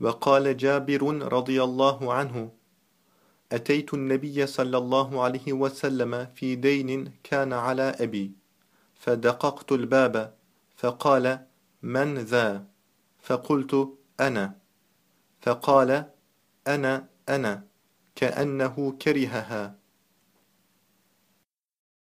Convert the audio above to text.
وقال جابر رضي الله عنه أتيت النبي صلى الله عليه وسلم في دين كان على أبي فدققت الباب فقال من ذا؟ فقلت أنا. فقال أنا أنا. كأنه كرهها.